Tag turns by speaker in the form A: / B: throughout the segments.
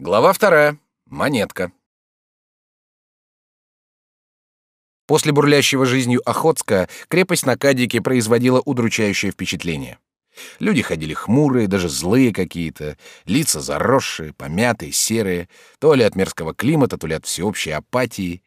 A: Глава вторая. Монетка. После бурлящего жизнью Охотска крепость на Кадике производила удручающее впечатление. Люди ходили хмурые, даже злые какие-то, лица заросшие, помятые, серые, то ли от мерзкого климата, то ли от всеобщей апатии.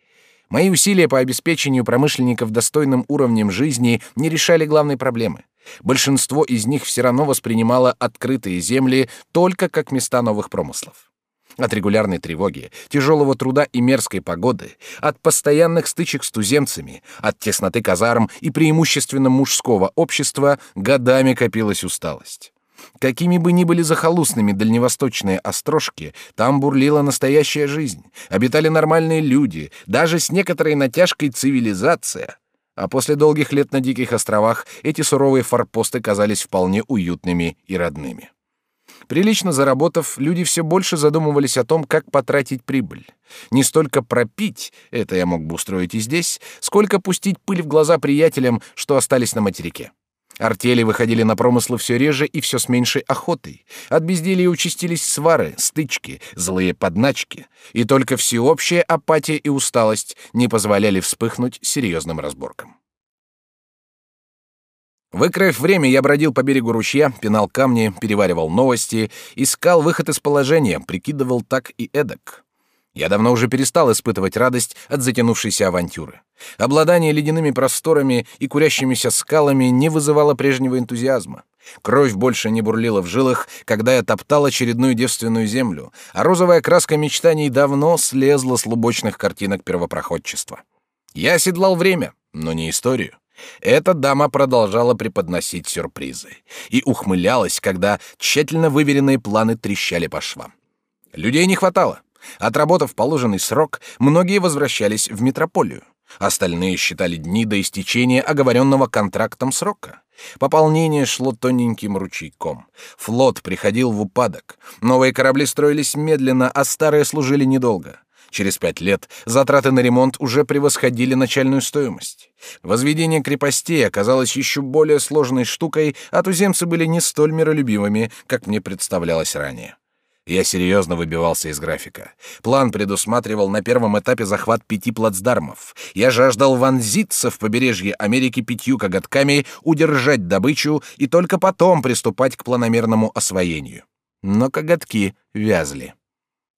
A: Мои усилия по обеспечению промышленников достойным уровнем жизни не решали главной проблемы. Большинство из них все равно воспринимало открытые земли только как места новых промыслов. От регулярной тревоги, тяжелого труда и мерзкой погоды, от постоянных стычек с туземцами, от тесноты казарм и преимущественно мужского общества годами копилась усталость. Какими бы ни были захолустными дальневосточные острожки, там бурлила настоящая жизнь, обитали нормальные люди, даже с некоторой натяжкой цивилизация. А после долгих лет на диких островах эти суровые форпосты казались вполне уютными и родными. Прилично заработав, люди все больше задумывались о том, как потратить прибыль. Не столько пропить, это я мог бы устроить и здесь, сколько пустить пыль в глаза приятелям, что остались на материке. Артели выходили на промыслы все реже и все с меньшей охотой. От безделья участились свары, стычки, злые подначки, и только всеобщая апатия и усталость не позволяли вспыхнуть серьезным разборкам. Выкроив время, я бродил по берегу ручья, пинал камни, переваривал новости, искал выход из положения, прикидывал так и эдак. Я давно уже перестал испытывать радость от затянувшейся авантюры. Обладание ледяными просторами и курящимися скалами не вызывало прежнего энтузиазма. Кровь больше не бурлила в жилах, когда я топтал очередную девственную землю, а розовая краска мечтаний давно слезла с лубочных картинок первопроходчества. Я оседлал время, но не историю. Эта дама продолжала преподносить сюрпризы и ухмылялась, когда тщательно выверенные планы трещали по швам. Людей не хватало. Отработав положенный срок, многие возвращались в метрополию. Остальные считали дни до истечения оговоренного контрактом срока. Пополнение шло тоненьким ручейком. Флот приходил в упадок. Новые корабли строились медленно, а старые служили недолго. Через пять лет затраты на ремонт уже превосходили начальную стоимость. Возведение крепостей оказалось еще более сложной штукой, а туземцы были не столь миролюбивыми, как мне представлялось ранее. Я серьезно выбивался из графика. План предусматривал на первом этапе захват пяти плацдармов. Я жаждал вонзиться в побережье Америки пятью коготками, удержать добычу и только потом приступать к планомерному освоению. Но коготки вязли.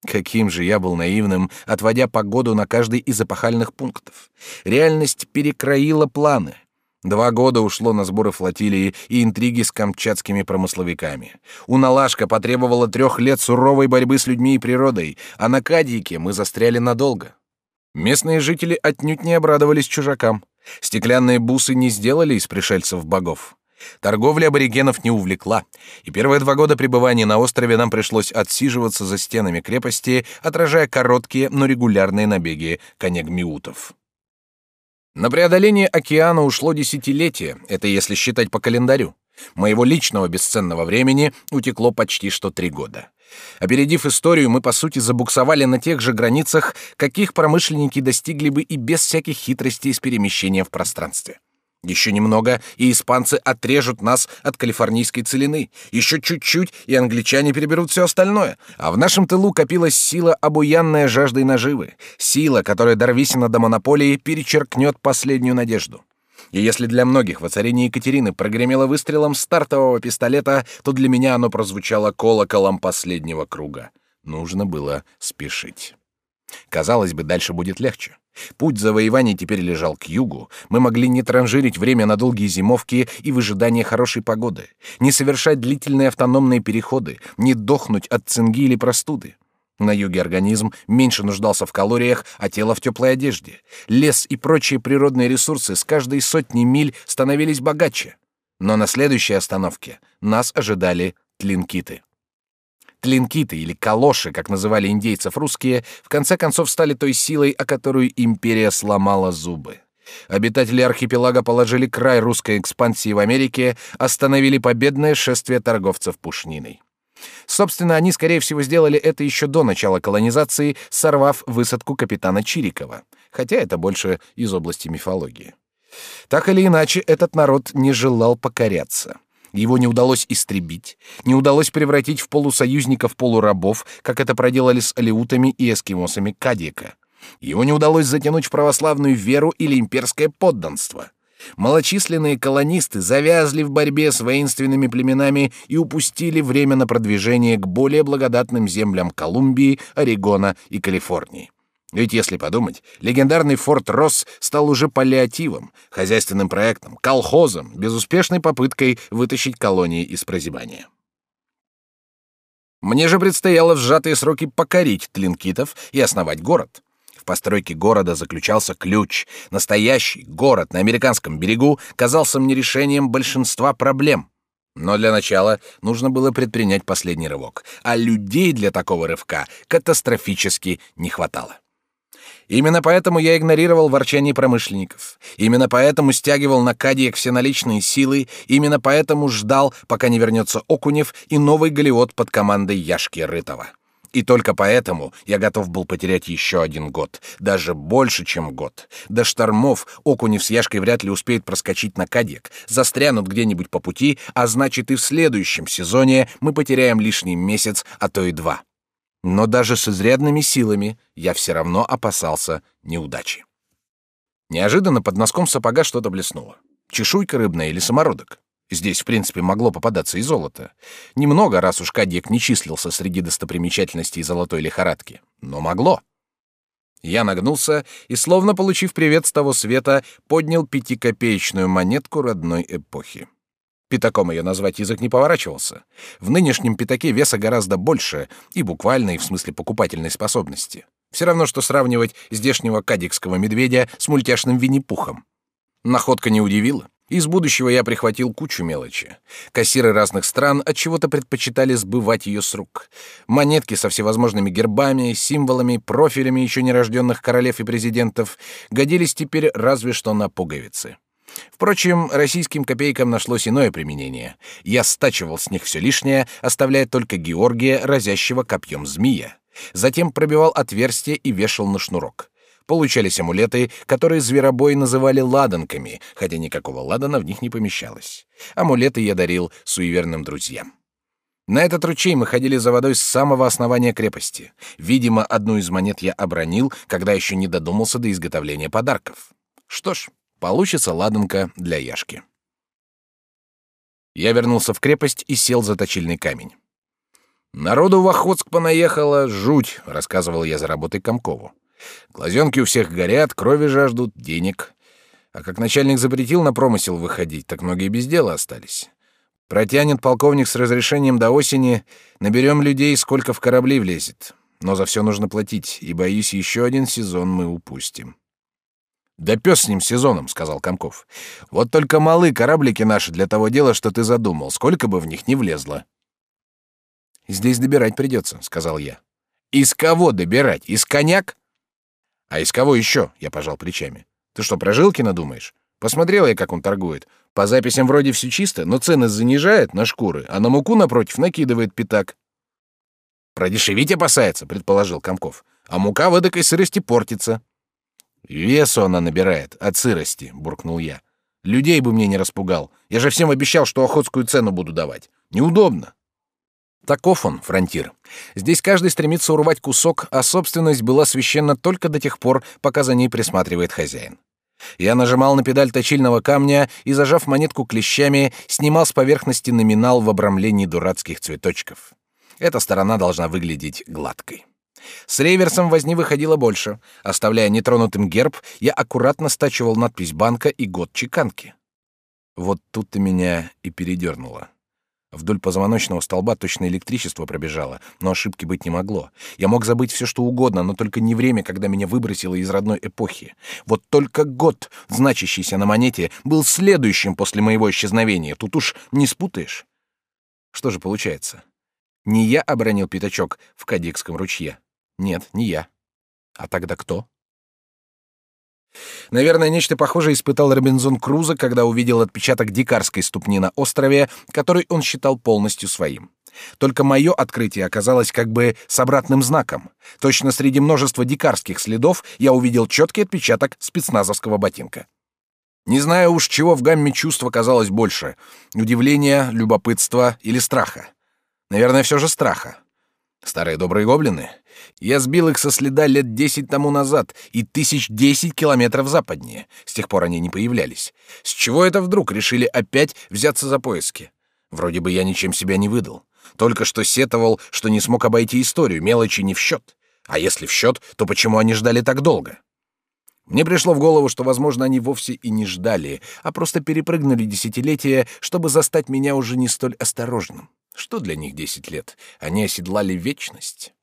A: Каким же я был наивным, отводя погоду на каждый из опахальных пунктов. Реальность перекроила планы. Два года ушло на сборы флотилии и интриги с камчатскими промысловиками. Уналашка потребовала трех лет суровой борьбы с людьми и природой, а на Кадике мы застряли надолго. Местные жители отнюдь не обрадовались чужакам. Стеклянные бусы не сделали из пришельцев богов. Торговля аборигенов не увлекла, и первые два года пребывания на острове нам пришлось отсиживаться за стенами крепости, отражая короткие, но регулярные набеги конегмиутов. На преодоление океана ушло десятилетие, это если считать по календарю. Моего личного бесценного времени утекло почти что три года. Опередив историю, мы, по сути, забуксовали на тех же границах, каких промышленники достигли бы и без всяких хитростей с перемещением в пространстве. Еще немного, и испанцы отрежут нас от калифорнийской целины. Еще чуть-чуть, и англичане переберут все остальное. А в нашем тылу копилась сила, обуянная жаждой наживы. Сила, которая Дарвисина до монополии перечеркнет последнюю надежду. И если для многих воцарение Екатерины прогремело выстрелом стартового пистолета, то для меня оно прозвучало колоколом последнего круга. Нужно было спешить. Казалось бы, дальше будет легче. Путь завоеваний теперь лежал к югу. Мы могли не транжирить время на долгие зимовки и в ожидании хорошей погоды, не совершать длительные автономные переходы, не дохнуть от цинги или простуды. На юге организм меньше нуждался в калориях, а тело в теплой одежде. Лес и прочие природные ресурсы с каждой сотни миль становились богаче. Но на следующей остановке нас ожидали тлинкиты. Тлинкиты или калоши, как называли индейцев русские, в конце концов стали той силой, о которую империя сломала зубы. Обитатели архипелага положили край русской экспансии в Америке, остановили победное шествие торговцев пушниной. Собственно, они, скорее всего, сделали это еще до начала колонизации, сорвав высадку капитана Чирикова, хотя это больше из области мифологии. Так или иначе, этот народ не желал покоряться. Его не удалось истребить, не удалось превратить в полусоюзников полурабов, как это проделали с алеутами и эскимосами Кадика. Его не удалось затянуть в православную веру или имперское подданство. Малочисленные колонисты завязли в борьбе с воинственными племенами и упустили время на продвижение к более благодатным землям Колумбии, Орегона и Калифорнии. Ведь если подумать, легендарный форт Росс стал уже паллиативом, хозяйственным проектом, колхозом, безуспешной попыткой вытащить колонии из прозябания. Мне же предстояло в сжатые сроки покорить тлинкитов и основать город. В постройке города заключался ключ. Настоящий город на американском берегу казался мне решением большинства проблем. Но для начала нужно было предпринять последний рывок, а людей для такого рывка катастрофически не хватало. Именно поэтому я игнорировал ворчание промышленников. Именно поэтому стягивал на Кадиек все наличные силы. Именно поэтому ждал, пока не вернется Окунев и новый Голиот под командой Яшки Рытова. И только поэтому я готов был потерять еще один год, даже больше, чем год. До штормов Окунев с Яшкой вряд ли успеют проскочить на Кадик, застрянут где-нибудь по пути, а значит и в следующем сезоне мы потеряем лишний месяц, а то и два. Но даже с изрядными силами я все равно опасался неудачи. Неожиданно под носком сапога что-то блеснуло. Чешуйка рыбная или самородок. Здесь, в принципе, могло попадаться и золото. Немного, раз уж Кадьек не числился среди достопримечательностей золотой лихорадки. Но могло. Я нагнулся и, словно получив привет с того света, поднял пятикопеечную монетку родной эпохи. Пятаком ее назвать язык не поворачивался. В нынешнем пятаке веса гораздо больше, и буквально, и в смысле покупательной способности. Все равно, что сравнивать здешнего кадикского медведя с мультяшным Винни-Пухом. Находка не удивила. Из будущего я прихватил кучу мелочи. Кассиры разных стран от чего-то предпочитали сбывать ее с рук. Монетки со всевозможными гербами, символами, профилями еще нерожденных королев и президентов годились теперь разве что на пуговицы. Впрочем, российским копейкам нашлось иное применение. Я стачивал с них все лишнее, оставляя только Георгия, разящего копьем змея. Затем пробивал отверстие и вешал на шнурок. Получались амулеты, которые зверобой называли ладанками, хотя никакого ладана в них не помещалось. Амулеты я дарил суеверным друзьям. На этот ручей мы ходили за водой с самого основания крепости. Видимо, одну из монет я обронил, когда еще не додумался до изготовления подарков. Что ж, Получится ладанка для Яшки. Я вернулся в крепость и сел за точильный камень. «Народу в Охотск понаехало, жуть», — рассказывал я за работой Комкову. «Глазенки у всех горят, крови жаждут, денег. А как начальник запретил на промысел выходить, так многие без дела остались. Протянет полковник с разрешением до осени, наберем людей, сколько в корабли влезет. Но за все нужно платить, и, боюсь, еще один сезон мы упустим». Да пес с ним сезоном, сказал Комков. Вот только малы кораблики наши для того дела, что ты задумал, сколько бы в них ни влезло. Здесь добирать придется, сказал я. Из кого добирать? Из коняк? А из кого еще? Я пожал плечами. Ты что, про Жилкина думаешь? Посмотрел я, как он торгует. По записям вроде все чисто, но цены занижает на шкуры, а на муку напротив накидывает пятак. Продешевить опасается, предположил Комков. А мука в эдакой сырости портится. Весу она набирает от сырости, буркнул я. Людей бы мне не распугал. Я же всем обещал, что охотскую цену буду давать. Неудобно. Таков он, фронтир. Здесь каждый стремится урвать кусок, а собственность была священна только до тех пор, пока за ней присматривает хозяин. Я нажимал на педаль точильного камня и, зажав монетку клещами, снимал с поверхности номинал в обрамлении дурацких цветочков. Эта сторона должна выглядеть гладкой. С реверсом возни выходило больше. Оставляя нетронутым герб, я аккуратно стачивал надпись банка и год чеканки. Вот тут-то меня и передернуло. Вдоль позвоночного столба точно электричество пробежало, но ошибки быть не могло. Я мог забыть все, что угодно, но только не время, когда меня выбросило из родной эпохи. Вот только год, значащийся на монете, был следующим после моего исчезновения. Тут уж не спутаешь. Что же получается? Не я обронил пятачок в Кадикском ручье, нет, не я. А тогда кто? Наверное, нечто похожее испытал Робинзон Крузо, когда увидел отпечаток дикарской ступни на острове, который он считал полностью своим. Только мое открытие оказалось как бы с обратным знаком. Точно среди множества дикарских следов я увидел четкий отпечаток спецназовского ботинка. Не знаю уж, чего в гамме чувств оказалось больше — удивления, любопытства или страха. Наверное, все же страха. Старые добрые гоблины. Я сбил их со следа лет десять тому назад и тысяч десять километров западнее. С тех пор они не появлялись. С чего это вдруг решили опять взяться за поиски? Вроде бы я ничем себя не выдал. Только что сетовал, что не смог обойти историю, мелочи не в счет. А если в счет, то почему они ждали так долго? Мне пришло в голову, что, возможно, они вовсе и не ждали, а просто перепрыгнули десятилетия, чтобы застать меня уже не столь осторожным. Что для них десять лет? Они оседлали вечность.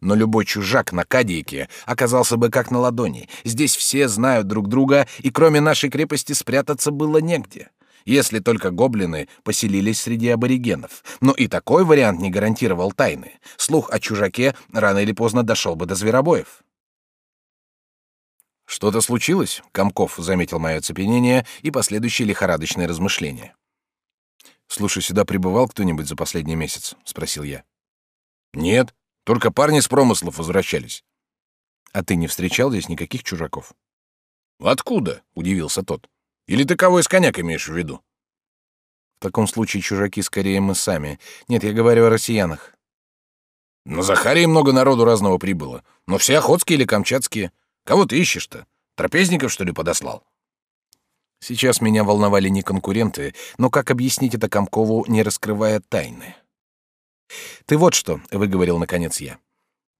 A: Но любой чужак на Кадийке оказался бы как на ладони. Здесь все знают друг друга, и кроме нашей крепости спрятаться было негде. Если только гоблины поселились среди аборигенов. Но и такой вариант не гарантировал тайны. Слух о чужаке рано или поздно дошел бы до зверобоев. Что-то случилось? Комков заметил мое оцепенение и последующие лихорадочные размышления. Слушай, сюда прибывал кто-нибудь за последний месяц? спросил я. Нет, только парни с промыслов возвращались. А ты не встречал здесь никаких чужаков? Откуда? удивился тот. Или ты кого из коняк имеешь в виду? В таком случае чужаки скорее мы сами. Нет, я говорю о россиянах. На Захарии много народу разного прибыло, но все охотские или камчатские. Кого ты ищешь-то? Трапезников, что ли, подослал? Сейчас меня волновали не конкуренты, но как объяснить это Комкову, не раскрывая тайны? Ты вот что, выговорил наконец я.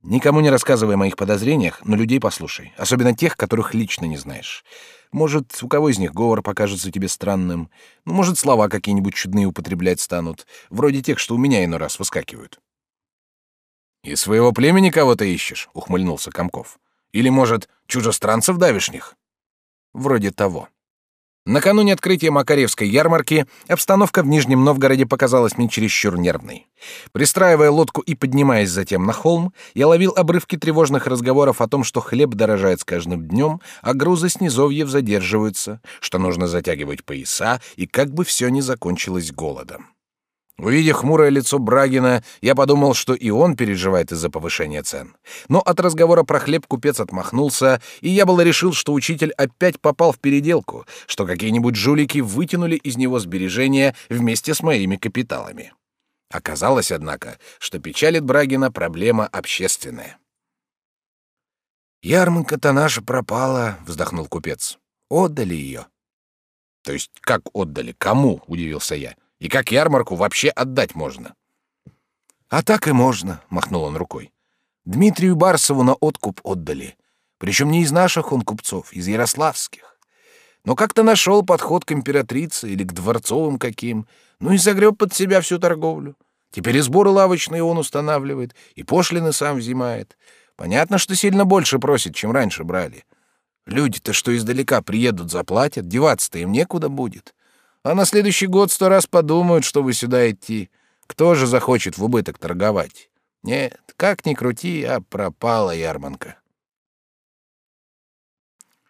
A: Никому не рассказывай о моих подозрениях, но людей послушай, особенно тех, которых лично не знаешь. Может, у кого из них говор покажется тебе странным, ну, может, слова какие-нибудь чудные употреблять станут, вроде тех, что у меня иной раз выскакивают. «И своего племени кого-то ищешь?» — ухмыльнулся Комков. Или, может, чужестранцев давишних? Вроде того. Накануне открытия Макаревской ярмарки обстановка в Нижнем Новгороде показалась мне чересчур нервной. Пристраивая лодку и поднимаясь затем на холм, я ловил обрывки тревожных разговоров о том, что хлеб дорожает с каждым днем, а грузы с низовьев задерживаются, что нужно затягивать пояса и как бы все не закончилось голодом. Увидев хмурое лицо Брагина, я подумал, что и он переживает из-за повышения цен. Но от разговора про хлеб купец отмахнулся, и я было решил, что учитель опять попал в переделку, что какие-нибудь жулики вытянули из него сбережения вместе с моими капиталами. Оказалось, однако, что печалит Брагина проблема общественная. «Ярмарка-то наша пропала», — вздохнул купец. «Отдали ее». «То есть как отдали? Кому?» — удивился я. И как ярмарку вообще отдать можно? А так и можно, махнул он рукой. Дмитрию Барсову на откуп отдали. Причем не из наших он купцов, из ярославских. Но как-то нашел подход к императрице или к дворцовым каким, ну и загреб под себя всю торговлю. Теперь и сборы лавочные он устанавливает, и пошлины сам взимает. Понятно, что сильно больше просит, чем раньше брали. Люди-то, что издалека приедут, заплатят, деваться-то им некуда будет. А на следующий год сто раз подумают, что вы сюда идти. Кто же захочет в убыток торговать? Нет, как ни крути, а пропала ярманка.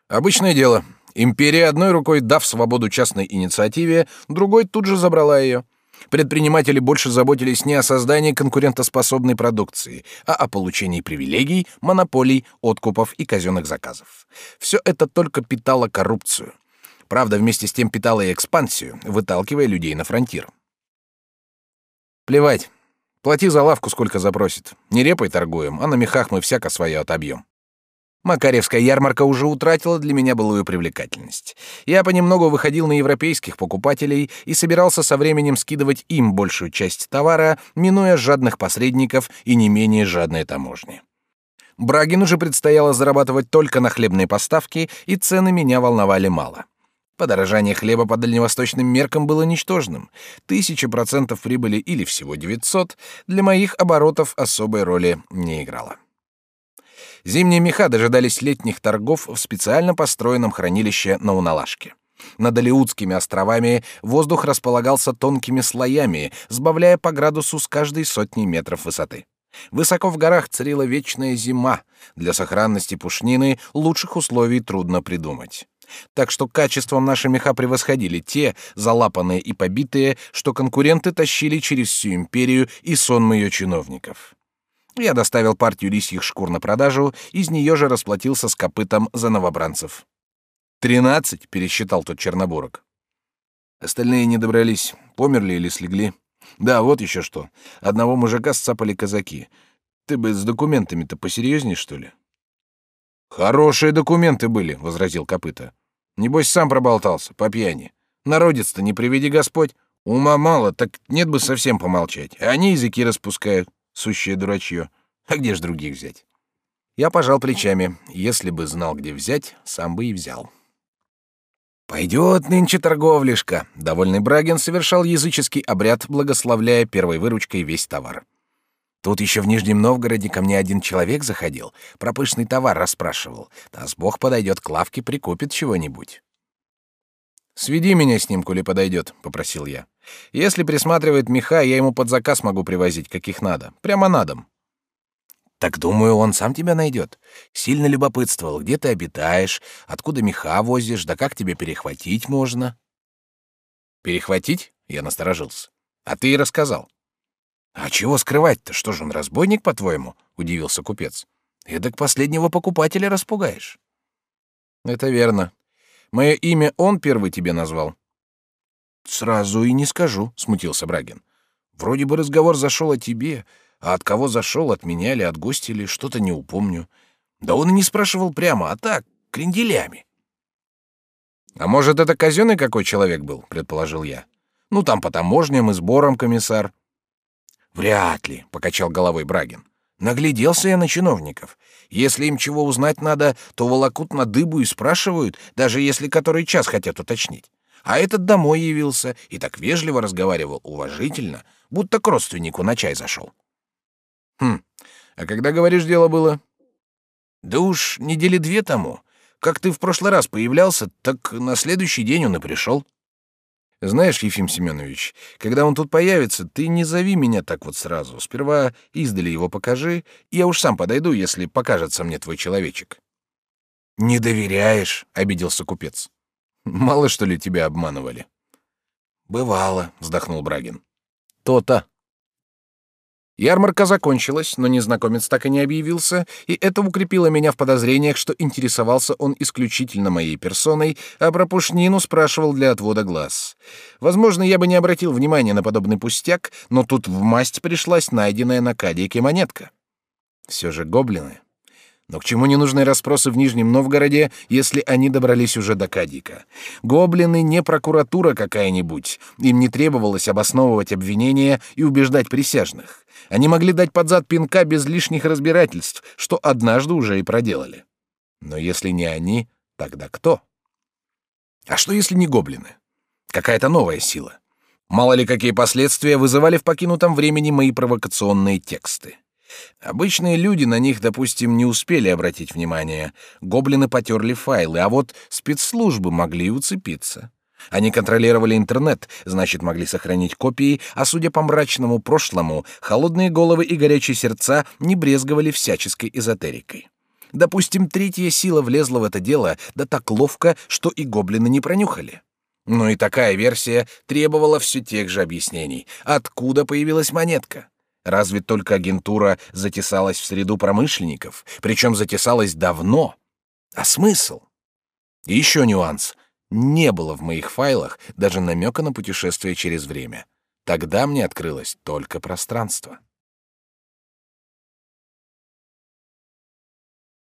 A: Обычное дело. Империя одной рукой дав свободу частной инициативе, другой тут же забрала ее. Предприниматели больше заботились не о создании конкурентоспособной продукции, а о получении привилегий, монополий, откупов и казенных заказов. Все это только питало коррупцию — Правда, вместе с тем питала и экспансию, выталкивая людей на фронтир. Плевать. Плати за лавку, сколько запросит. Не репой торгуем, а на мехах мы всяко свое отобьем. Макаревская ярмарка уже утратила для меня былую привлекательность. Я понемногу выходил на европейских покупателей и собирался со временем скидывать им большую часть товара, минуя жадных посредников и не менее жадные таможни. Брагину же предстояло зарабатывать только на хлебные поставки, и цены меня волновали мало. Подорожание хлеба по дальневосточным меркам было ничтожным. Тысяча процентов прибыли или всего 900 для моих оборотов особой роли не играло. Зимние меха дожидались летних торгов в специально построенном хранилище на Уналашке. Над Алиутскими островами воздух располагался тонкими слоями, сбавляя по градусу с каждой сотни метров высоты. Высоко в горах царила вечная зима. Для сохранности пушнины лучших условий трудно придумать так что качеством наши меха превосходили те, залапанные и побитые, что конкуренты тащили через всю империю и сон ее чиновников. Я доставил партию лисьих шкур на продажу, из нее же расплатился с копытом за новобранцев. «Тринадцать?» — пересчитал тот Чернобурок. Остальные не добрались, померли или слегли. Да, вот еще что. Одного мужика сцапали казаки. Ты бы с документами-то посерьезней, что ли? Хорошие документы были, возразил Копыта. Небось, сам проболтался, по пьяни. Народец-то не приведи Господь. Ума мало, так нет бы совсем помолчать. Они языки распускают, сущее дурачье. А где ж других взять? Я пожал плечами. Если бы знал, где взять, сам бы и взял. Пойдет нынче торговлишка. Довольный Брагин совершал языческий обряд, благословляя первой выручкой весь товар. Тут еще в Нижнем Новгороде ко мне один человек заходил, про пышный товар расспрашивал. Нас Бог подойдет к лавке, прикупит чего-нибудь. «Сведи меня с ним, коли подойдет», — попросил я. «Если присматривает меха, я ему под заказ могу привозить, каких надо. Прямо на дом». Так думаю, он сам тебя найдет. Сильно любопытствовал, где ты обитаешь, откуда меха возишь, да как тебе перехватить можно. Перехватить? Я насторожился. А ты и рассказал. А чего скрывать-то? Что же он разбойник, по-твоему? Удивился купец. Эдак последнего покупателя распугаешь. Это верно. Мое имя он первый тебе назвал. Сразу и не скажу, смутился Брагин. Вроде бы разговор зашел о тебе, а от кого зашел, от меня или от гостя или что-то не упомню. Да он и не спрашивал прямо, а так, кренделями. А может, это казенный какой человек был, предположил я. Ну, там по таможням и сборам комиссар. Вряд ли, покачал головой Брагин. Нагляделся я на чиновников. Если им чего узнать надо, то волокут на дыбу и спрашивают, даже если который час хотят уточнить. А этот домой явился и так вежливо разговаривал, уважительно, будто к родственнику на чай зашел. Хм. А когда, говоришь, дело было? Да уж недели две тому. Как ты в прошлый раз появлялся, так на следующий день он и пришел. Знаешь, Ефим Семенович, когда он тут появится, ты не зови меня так вот сразу. Сперва издали его покажи, и я уж сам подойду, если покажется мне твой человечек. Не доверяешь, обиделся купец. Мало что ли тебя обманывали? Бывало, вздохнул Брагин. То-то. Ярмарка закончилась, но незнакомец так и не объявился, и это укрепило меня в подозрениях, что интересовался он исключительно моей персоной, а про пушнину спрашивал для отвода глаз. Возможно, я бы не обратил внимания на подобный пустяк, но тут в масть пришлась найденная на кадике монетка. Все же гоблины. Но к чему ненужные расспросы в Нижнем Новгороде, если они добрались уже до Кадика? Гоблины не прокуратура какая-нибудь. Им не требовалось обосновывать обвинения и убеждать присяжных. Они могли дать под зад пинка без лишних разбирательств, что однажды уже и проделали. Но если не они, тогда кто? А что если не гоблины? Какая-то новая сила. Мало ли какие последствия вызывали в покинутом времени мои провокационные тексты. Обычные люди на них, допустим, не успели обратить внимание. Гоблины потерли файлы, а вот спецслужбы могли уцепиться. Они контролировали интернет, значит, могли сохранить копии, а судя по мрачному прошлому, холодные головы и горячие сердца не брезговали всяческой эзотерикой. Допустим, третья сила влезла в это дело, да так ловко, что и гоблины не пронюхали. Но и такая версия требовала все тех же объяснений. Откуда появилась монетка? Разве только агентура затесалась в среду промышленников, причем затесалась давно. А смысл? И еще нюанс. Не было в моих файлах даже намека на путешествие через время. Тогда мне открылось только пространство.